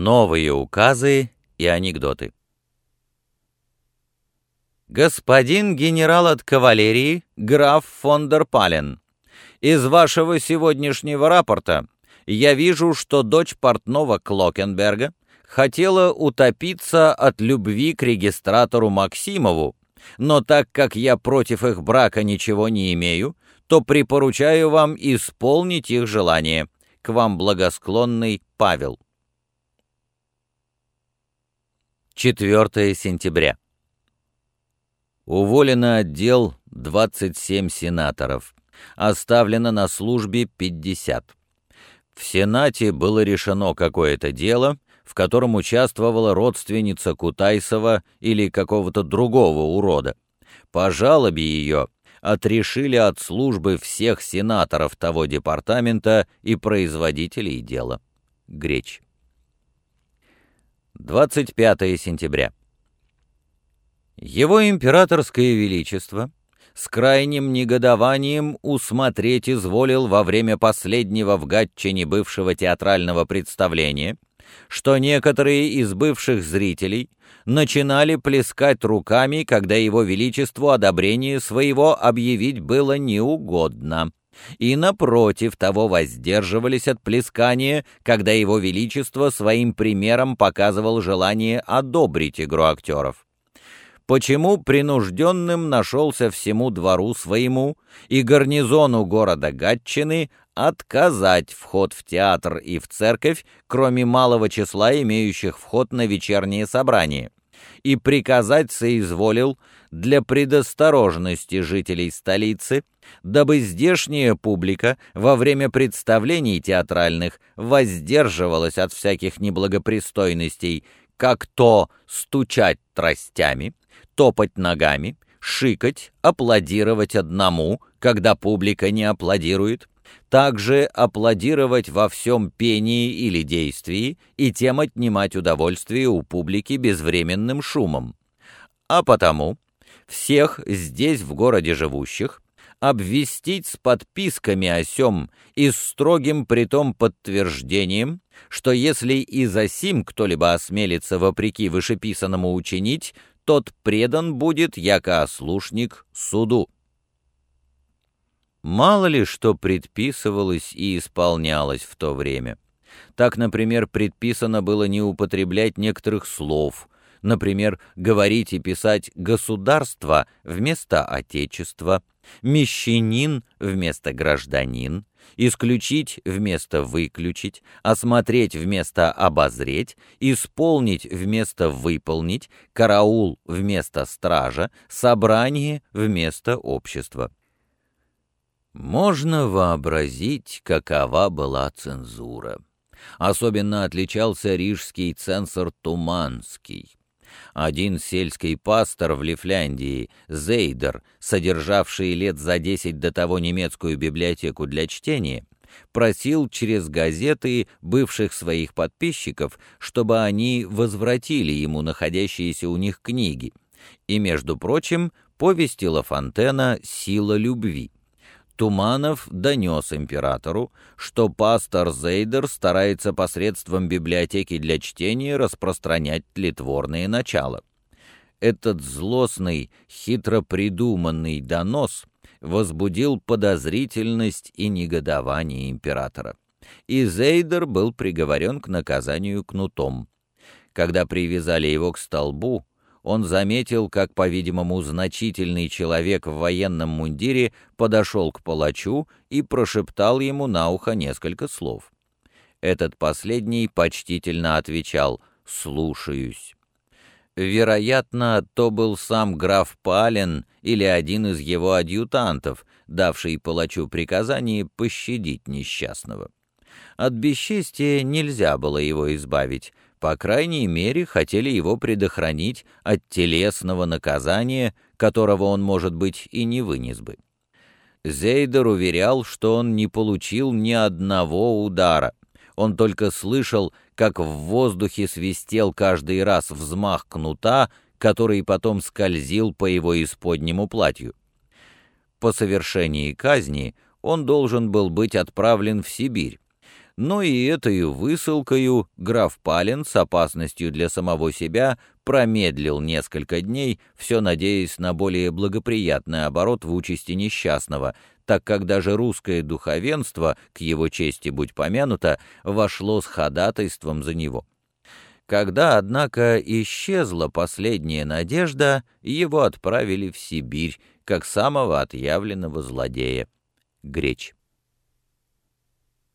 Новые указы и анекдоты. Господин генерал от кавалерии, граф фон дер Пален, из вашего сегодняшнего рапорта я вижу, что дочь портного Клокенберга хотела утопиться от любви к регистратору Максимову, но так как я против их брака ничего не имею, то припоручаю вам исполнить их желание. К вам благосклонный Павел. 4 сентября. Уволено отдел 27 сенаторов. Оставлено на службе 50. В Сенате было решено какое-то дело, в котором участвовала родственница Кутайсова или какого-то другого урода. По жалобе ее отрешили от службы всех сенаторов того департамента и производителей дела. Греч. 25 сентября. Его императорское величество с крайним негодованием усмотреть изволил во время последнего в Гатчине бывшего театрального представления, что некоторые из бывших зрителей начинали плескать руками, когда его величеству одобрение своего объявить было неугодно и, напротив того, воздерживались от плескания, когда его величество своим примером показывал желание одобрить игру актеров. Почему принужденным нашелся всему двору своему и гарнизону города Гатчины отказать вход в театр и в церковь, кроме малого числа имеющих вход на вечерние собрания, и приказать соизволил для предосторожности жителей столицы, дабы здешняя публика во время представлений театральных воздерживалась от всяких неблагопристойностей, как то стучать тростями, топать ногами, шикать, аплодировать одному, когда публика не аплодирует, также аплодировать во всем пении или действии и тем отнимать удовольствие у публики безвременным шумом. А потому всех здесь в городе живущих обвестить с подписками о сём и строгим притом подтверждением, что если и за сим кто-либо осмелится вопреки вышеписанному учинить, тот предан будет, яко ослушник, суду. Мало ли что предписывалось и исполнялось в то время. Так, например, предписано было не употреблять некоторых слов, например, говорить и писать «государство» вместо «отечества», «мещанин» вместо «гражданин», исключить вместо выключить, осмотреть вместо обозреть, исполнить вместо выполнить, караул вместо стража, собрание вместо общества. Можно вообразить, какова была цензура. Особенно отличался рижский цензор Туманский. Один сельский пастор в Лифляндии, Зейдер, содержавший лет за десять до того немецкую библиотеку для чтения, просил через газеты бывших своих подписчиков, чтобы они возвратили ему находящиеся у них книги. И, между прочим, повесть Фонтена «Сила любви». Туманов донес императору, что пастор Зейдер старается посредством библиотеки для чтения распространять тлетворные начала. Этот злостный, хитро придуманный донос возбудил подозрительность и негодование императора. И Зейдер был приговорен к наказанию кнутом. Когда привязали его к столбу, он заметил, как, по-видимому, значительный человек в военном мундире подошел к палачу и прошептал ему на ухо несколько слов. Этот последний почтительно отвечал «слушаюсь». Вероятно, то был сам граф Пален или один из его адъютантов, давший палачу приказание пощадить несчастного. От бесчестия нельзя было его избавить, по крайней мере, хотели его предохранить от телесного наказания, которого он, может быть, и не вынес бы. Зейдер уверял, что он не получил ни одного удара. Он только слышал, как в воздухе свистел каждый раз взмах кнута, который потом скользил по его исподнему платью. По совершении казни он должен был быть отправлен в Сибирь, но и этой высылкою граф Палин с опасностью для самого себя промедлил несколько дней, все надеясь на более благоприятный оборот в участи несчастного, так как даже русское духовенство, к его чести будь помянуто, вошло с ходатайством за него. Когда, однако, исчезла последняя надежда, его отправили в Сибирь, как самого отъявленного злодея. Греч.